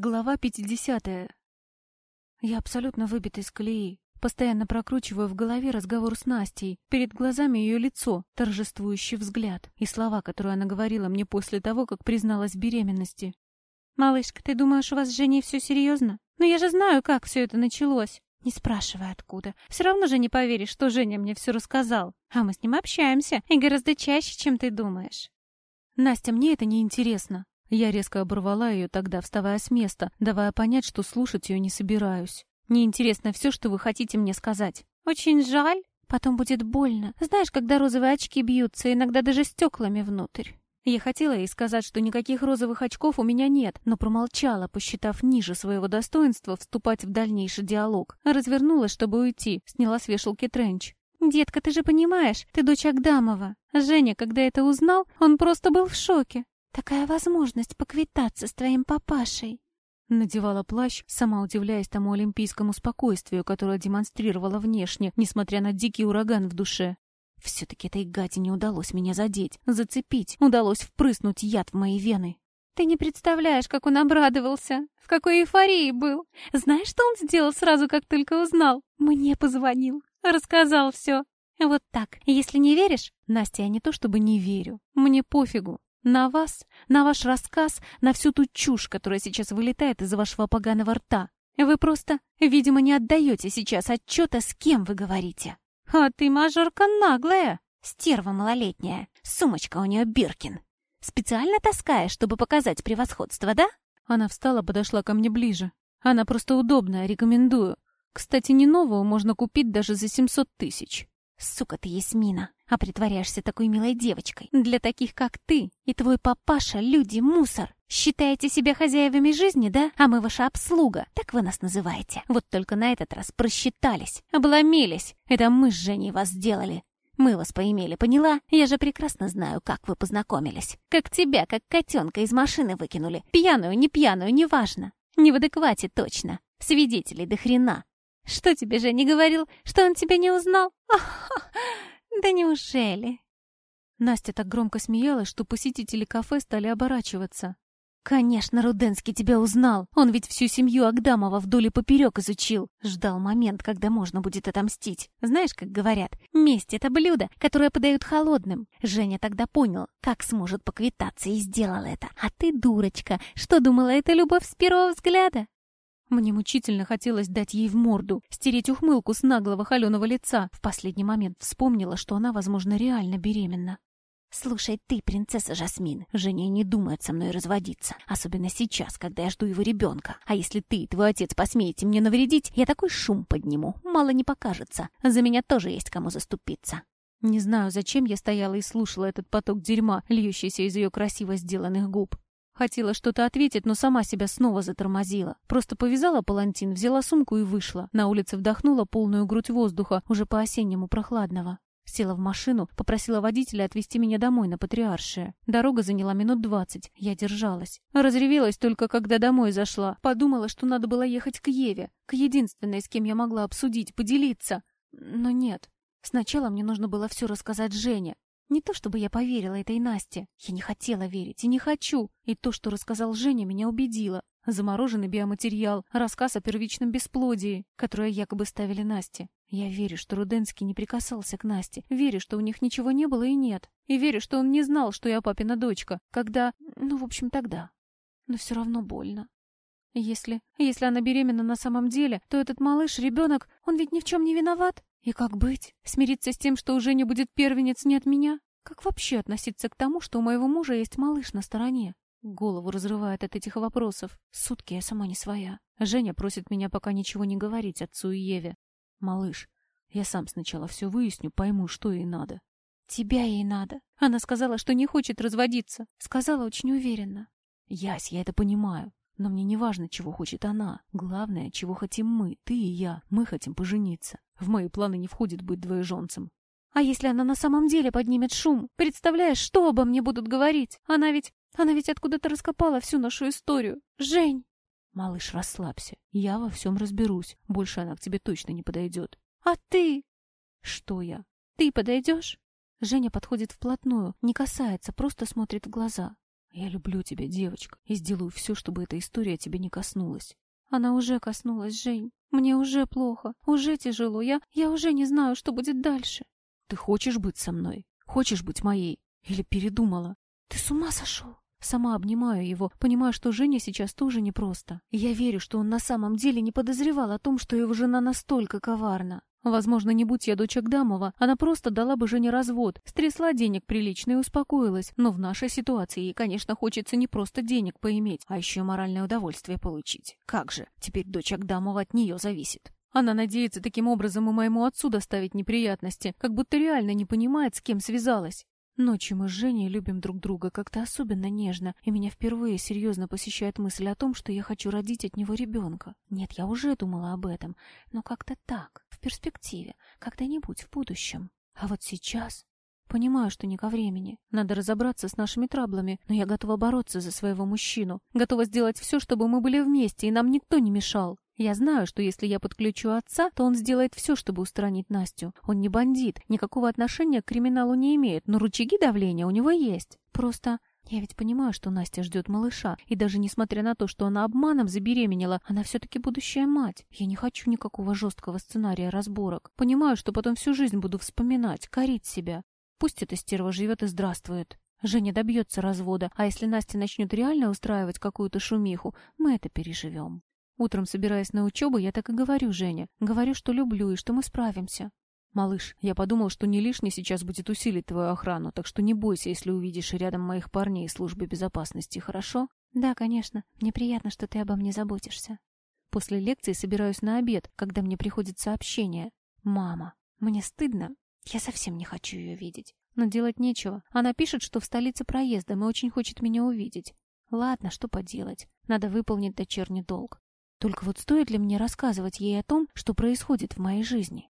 Глава 50. Я абсолютно выбита из колеи. Постоянно прокручиваю в голове разговор с Настей. Перед глазами ее лицо, торжествующий взгляд и слова, которые она говорила мне после того, как призналась в беременности. «Малышка, ты думаешь, у вас с Женей все серьезно? Но я же знаю, как все это началось. Не спрашивай, откуда. Все равно же не поверишь, что Женя мне все рассказал. А мы с ним общаемся, и гораздо чаще, чем ты думаешь». «Настя, мне это не интересно. Я резко оборвала ее тогда, вставая с места, давая понять, что слушать ее не собираюсь. Неинтересно все, что вы хотите мне сказать. Очень жаль. Потом будет больно. Знаешь, когда розовые очки бьются, иногда даже стеклами внутрь. Я хотела ей сказать, что никаких розовых очков у меня нет, но промолчала, посчитав ниже своего достоинства вступать в дальнейший диалог. Развернулась, чтобы уйти, сняла с вешалки тренч. «Детка, ты же понимаешь, ты дочь Агдамова. Женя, когда это узнал, он просто был в шоке. Такая возможность поквитаться с твоим папашей. Надевала плащ, сама удивляясь тому олимпийскому спокойствию, которое демонстрировала внешне, несмотря на дикий ураган в душе. Все-таки этой гаде не удалось меня задеть, зацепить, удалось впрыснуть яд в мои вены. Ты не представляешь, как он обрадовался, в какой эйфории был. Знаешь, что он сделал сразу, как только узнал? Мне позвонил, рассказал все. Вот так. Если не веришь, Настя, я не то чтобы не верю. Мне пофигу. На вас, на ваш рассказ, на всю ту чушь, которая сейчас вылетает из вашего поганого рта. Вы просто, видимо, не отдаете сейчас отчета, с кем вы говорите. А ты, мажорка, наглая. Стерва малолетняя. Сумочка у нее Биркин. Специально таскаешь, чтобы показать превосходство, да? Она встала, подошла ко мне ближе. Она просто удобная, рекомендую. Кстати, не новую можно купить даже за 700 тысяч. Сука ты, Ясмина, а притворяешься такой милой девочкой. Для таких, как ты и твой папаша, люди, мусор. Считаете себя хозяевами жизни, да? А мы ваша обслуга. Так вы нас называете. Вот только на этот раз просчитались, обломились. Это мы с Женей вас сделали. Мы вас поимели, поняла? Я же прекрасно знаю, как вы познакомились. Как тебя, как котенка из машины выкинули. Пьяную, не пьяную, неважно. Не в адеквате точно. Свидетелей до хрена. Что тебе же не говорил, что он тебя не узнал? Ах, да неужели? Настя так громко смеялась, что посетители кафе стали оборачиваться. «Конечно, Руденский тебя узнал. Он ведь всю семью Агдамова вдоль и поперек изучил. Ждал момент, когда можно будет отомстить. Знаешь, как говорят, месть — это блюдо, которое подают холодным. Женя тогда понял, как сможет поквитаться, и сделал это. А ты, дурочка, что думала, это любовь с первого взгляда? Мне мучительно хотелось дать ей в морду, стереть ухмылку с наглого холеного лица. В последний момент вспомнила, что она, возможно, реально беременна. «Слушай, ты, принцесса Жасмин, Женя не думает со мной разводиться. Особенно сейчас, когда я жду его ребенка. А если ты и твой отец посмеете мне навредить, я такой шум подниму, мало не покажется. За меня тоже есть кому заступиться». Не знаю, зачем я стояла и слушала этот поток дерьма, льющийся из ее красиво сделанных губ. Хотела что-то ответить, но сама себя снова затормозила. Просто повязала палантин, взяла сумку и вышла. На улице вдохнула полную грудь воздуха, уже по-осеннему прохладного. Села в машину, попросила водителя отвезти меня домой на Патриаршие. Дорога заняла минут двадцать. Я держалась. Разревелась только, когда домой зашла. Подумала, что надо было ехать к Еве, к единственной, с кем я могла обсудить, поделиться. Но нет. Сначала мне нужно было все рассказать Жене. Не то чтобы я поверила этой Насте. Я не хотела верить и не хочу. И то, что рассказал Женя, меня убедило. Замороженный биоматериал, рассказ о первичном бесплодии, которое якобы ставили Насте. Я верю, что Руденский не прикасался к Насте. Верю, что у них ничего не было и нет. И верю, что он не знал, что я папина дочка. Когда... Ну, в общем, тогда. Но все равно больно. Если... Если она беременна на самом деле, то этот малыш, ребенок, он ведь ни в чем не виноват. И как быть? Смириться с тем, что у Жени будет первенец не от меня? Как вообще относиться к тому, что у моего мужа есть малыш на стороне? Голову разрывает от этих вопросов. Сутки я сама не своя. Женя просит меня пока ничего не говорить отцу и Еве. Малыш, я сам сначала все выясню, пойму, что ей надо. Тебя ей надо. Она сказала, что не хочет разводиться. Сказала очень уверенно. Ясь, я это понимаю. Но мне не важно, чего хочет она. Главное, чего хотим мы, ты и я. Мы хотим пожениться. В мои планы не входит быть двоеженцем. А если она на самом деле поднимет шум? Представляешь, что обо мне будут говорить? Она ведь... Она ведь откуда-то раскопала всю нашу историю. Жень! Малыш, расслабься. Я во всем разберусь. Больше она к тебе точно не подойдет. А ты? Что я? Ты подойдешь? Женя подходит вплотную, не касается, просто смотрит в глаза. Я люблю тебя, девочка, и сделаю все, чтобы эта история тебя не коснулась. Она уже коснулась, Жень. Мне уже плохо, уже тяжело. Я, я уже не знаю, что будет дальше. Ты хочешь быть со мной? Хочешь быть моей? Или передумала? Ты с ума сошел? Сама обнимаю его, понимаю, что Женя сейчас тоже непросто. Я верю, что он на самом деле не подозревал о том, что его жена настолько коварна. Возможно, не будь я дочь Агдамова, она просто дала бы Жене развод, стрясла денег прилично и успокоилась. Но в нашей ситуации ей, конечно, хочется не просто денег поиметь, а еще моральное удовольствие получить. Как же, теперь дочь Агдамова от нее зависит. Она надеется таким образом и моему отцу доставить неприятности, как будто реально не понимает, с кем связалась. Ночью мы с Женей любим друг друга как-то особенно нежно, и меня впервые серьезно посещает мысль о том, что я хочу родить от него ребенка. Нет, я уже думала об этом, но как-то так, в перспективе, когда-нибудь в будущем. А вот сейчас... Понимаю, что не ко времени. Надо разобраться с нашими траблами, но я готова бороться за своего мужчину. Готова сделать все, чтобы мы были вместе, и нам никто не мешал. Я знаю, что если я подключу отца, то он сделает все, чтобы устранить Настю. Он не бандит, никакого отношения к криминалу не имеет, но рычаги давления у него есть. Просто я ведь понимаю, что Настя ждет малыша, и даже несмотря на то, что она обманом забеременела, она все-таки будущая мать. Я не хочу никакого жесткого сценария разборок. Понимаю, что потом всю жизнь буду вспоминать, корить себя. Пусть эта стерва живет и здравствует. Женя добьется развода, а если Настя начнет реально устраивать какую-то шумиху, мы это переживем. Утром, собираясь на учебу, я так и говорю Жене. Говорю, что люблю и что мы справимся. «Малыш, я подумал, что не лишне сейчас будет усилить твою охрану, так что не бойся, если увидишь рядом моих парней из службы безопасности, хорошо?» «Да, конечно. Мне приятно, что ты обо мне заботишься». После лекции собираюсь на обед, когда мне приходит сообщение. «Мама, мне стыдно. Я совсем не хочу ее видеть. Но делать нечего. Она пишет, что в столице проездом и очень хочет меня увидеть. Ладно, что поделать. Надо выполнить дочерний долг. Только вот стоит ли мне рассказывать ей о том, что происходит в моей жизни?